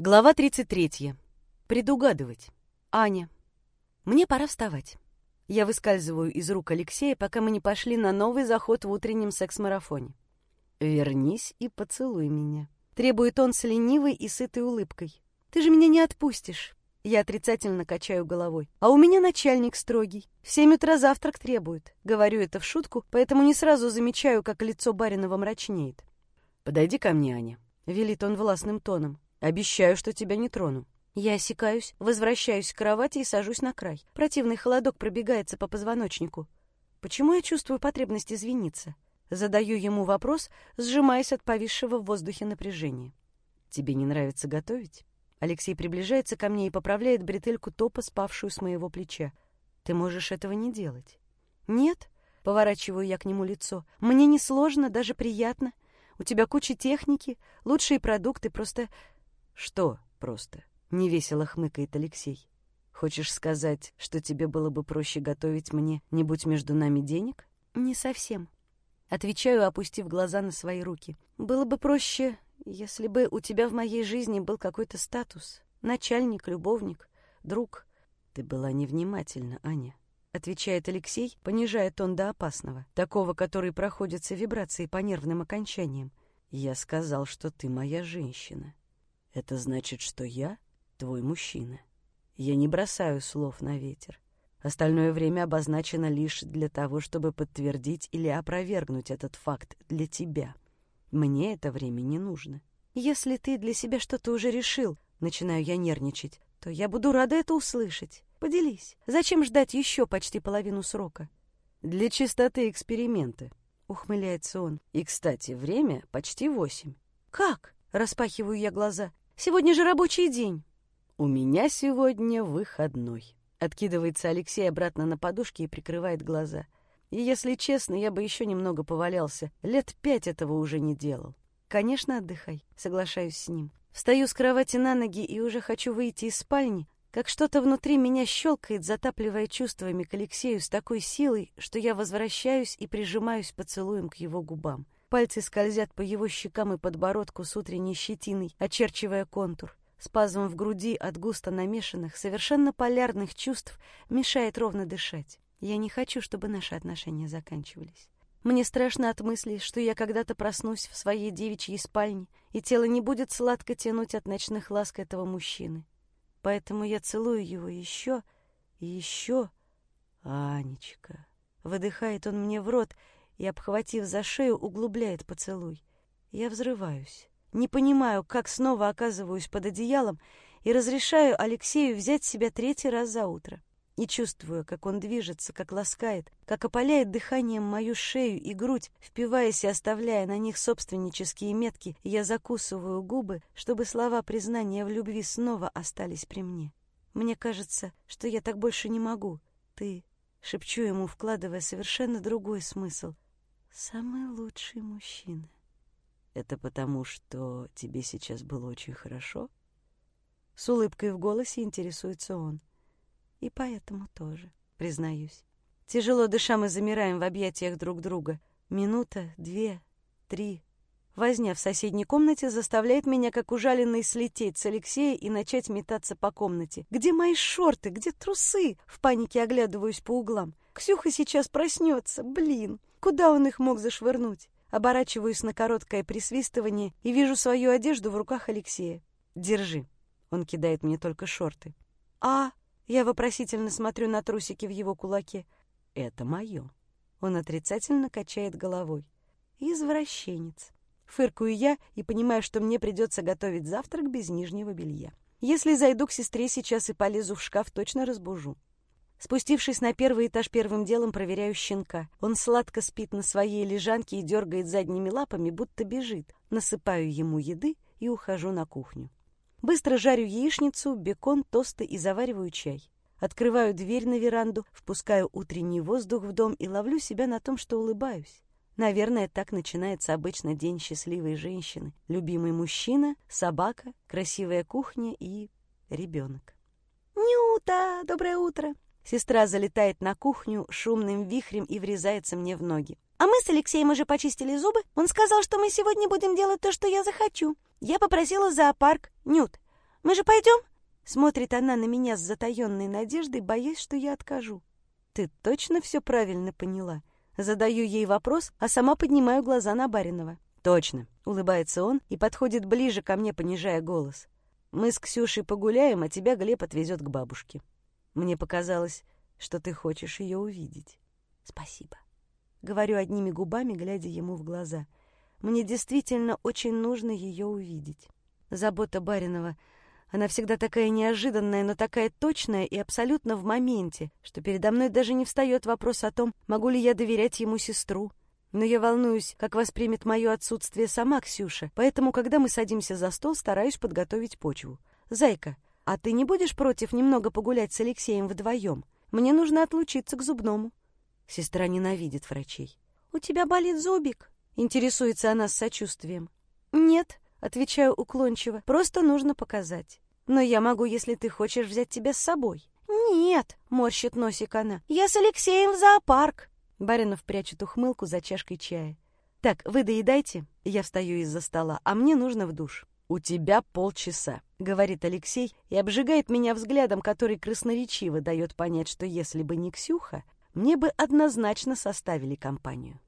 Глава 33. Предугадывать. Аня. Мне пора вставать. Я выскальзываю из рук Алексея, пока мы не пошли на новый заход в утреннем секс-марафоне. «Вернись и поцелуй меня», — требует он с ленивой и сытой улыбкой. «Ты же меня не отпустишь». Я отрицательно качаю головой. «А у меня начальник строгий. В семь утра завтрак требует». Говорю это в шутку, поэтому не сразу замечаю, как лицо Баринова мрачнеет. «Подойди ко мне, Аня», — велит он властным тоном. Обещаю, что тебя не трону. Я осекаюсь, возвращаюсь к кровати и сажусь на край. Противный холодок пробегается по позвоночнику. Почему я чувствую потребность извиниться? Задаю ему вопрос, сжимаясь от повисшего в воздухе напряжения. «Тебе не нравится готовить?» Алексей приближается ко мне и поправляет бретельку топа, спавшую с моего плеча. «Ты можешь этого не делать». «Нет», — поворачиваю я к нему лицо, — «мне не сложно, даже приятно. У тебя куча техники, лучшие продукты, просто «Что просто?» — невесело хмыкает Алексей. «Хочешь сказать, что тебе было бы проще готовить мне, не будь между нами денег?» «Не совсем». Отвечаю, опустив глаза на свои руки. «Было бы проще, если бы у тебя в моей жизни был какой-то статус. Начальник, любовник, друг». «Ты была невнимательна, Аня», — отвечает Алексей, понижая тон до опасного, такого, который проходится вибрации по нервным окончаниям. «Я сказал, что ты моя женщина. Это значит, что я твой мужчина. Я не бросаю слов на ветер. Остальное время обозначено лишь для того, чтобы подтвердить или опровергнуть этот факт для тебя. Мне это время не нужно. Если ты для себя что-то уже решил, начинаю я нервничать, то я буду рада это услышать. Поделись. Зачем ждать еще почти половину срока? Для чистоты эксперимента, ухмыляется он. И, кстати, время почти восемь. Как? Распахиваю я глаза. Сегодня же рабочий день. У меня сегодня выходной. Откидывается Алексей обратно на подушке и прикрывает глаза. И, если честно, я бы еще немного повалялся. Лет пять этого уже не делал. Конечно, отдыхай, соглашаюсь с ним. Встаю с кровати на ноги и уже хочу выйти из спальни, как что-то внутри меня щелкает, затапливая чувствами к Алексею с такой силой, что я возвращаюсь и прижимаюсь поцелуем к его губам. Пальцы скользят по его щекам и подбородку с утренней щетиной, очерчивая контур. Спазм в груди от густо намешанных, совершенно полярных чувств мешает ровно дышать. Я не хочу, чтобы наши отношения заканчивались. Мне страшно от мысли, что я когда-то проснусь в своей девичьей спальне, и тело не будет сладко тянуть от ночных ласк этого мужчины. Поэтому я целую его еще и еще. «Анечка!» Выдыхает он мне в рот, и, обхватив за шею, углубляет поцелуй. Я взрываюсь. Не понимаю, как снова оказываюсь под одеялом и разрешаю Алексею взять себя третий раз за утро. И чувствую, как он движется, как ласкает, как опаляет дыханием мою шею и грудь, впиваясь и оставляя на них собственнические метки, я закусываю губы, чтобы слова признания в любви снова остались при мне. Мне кажется, что я так больше не могу. Ты, шепчу ему, вкладывая совершенно другой смысл — самый лучший мужчина. Это потому, что тебе сейчас было очень хорошо? С улыбкой в голосе интересуется он. И поэтому тоже, признаюсь. Тяжело дыша мы замираем в объятиях друг друга. Минута, две, три. Возня в соседней комнате заставляет меня, как ужаленный, слететь с Алексея и начать метаться по комнате. «Где мои шорты? Где трусы?» В панике оглядываюсь по углам. «Ксюха сейчас проснется, блин!» Куда он их мог зашвырнуть? Оборачиваюсь на короткое присвистывание и вижу свою одежду в руках Алексея. «Держи». Он кидает мне только шорты. «А?» Я вопросительно смотрю на трусики в его кулаке. «Это мое». Он отрицательно качает головой. «Извращенец». Фыркую я и понимаю, что мне придется готовить завтрак без нижнего белья. Если зайду к сестре сейчас и полезу в шкаф, точно разбужу. Спустившись на первый этаж, первым делом проверяю щенка. Он сладко спит на своей лежанке и дергает задними лапами, будто бежит. Насыпаю ему еды и ухожу на кухню. Быстро жарю яичницу, бекон, тосты и завариваю чай. Открываю дверь на веранду, впускаю утренний воздух в дом и ловлю себя на том, что улыбаюсь. Наверное, так начинается обычно день счастливой женщины. Любимый мужчина, собака, красивая кухня и ребенок. «Нюта, доброе утро!» Сестра залетает на кухню шумным вихрем и врезается мне в ноги. А мы с Алексеем уже почистили зубы. Он сказал, что мы сегодня будем делать то, что я захочу. Я попросила зоопарк. Нют, Мы же пойдем?» Смотрит она на меня с затаенной надеждой, боясь, что я откажу. «Ты точно все правильно поняла?» Задаю ей вопрос, а сама поднимаю глаза на Баринова. «Точно», — улыбается он и подходит ближе ко мне, понижая голос. «Мы с Ксюшей погуляем, а тебя Глеб отвезет к бабушке. Мне показалось, что ты хочешь ее увидеть». «Спасибо», — говорю одними губами, глядя ему в глаза. «Мне действительно очень нужно ее увидеть». Забота Баринова — она всегда такая неожиданная, но такая точная и абсолютно в моменте, что передо мной даже не встает вопрос о том, могу ли я доверять ему сестру. Но я волнуюсь, как воспримет мое отсутствие сама Ксюша, поэтому, когда мы садимся за стол, стараюсь подготовить почву. «Зайка, а ты не будешь против немного погулять с Алексеем вдвоем? Мне нужно отлучиться к зубному». Сестра ненавидит врачей. «У тебя болит зубик?» — интересуется она с сочувствием. «Нет», — отвечаю уклончиво, — «просто нужно показать. Но я могу, если ты хочешь взять тебя с собой». «Нет», — морщит носик она, — «я с Алексеем в зоопарк». Баринов прячет ухмылку за чашкой чая. «Так, вы доедайте». Я встаю из-за стола, а мне нужно в душ. «У тебя полчаса», — говорит Алексей и обжигает меня взглядом, который красноречиво дает понять, что если бы не Ксюха, мне бы однозначно составили компанию.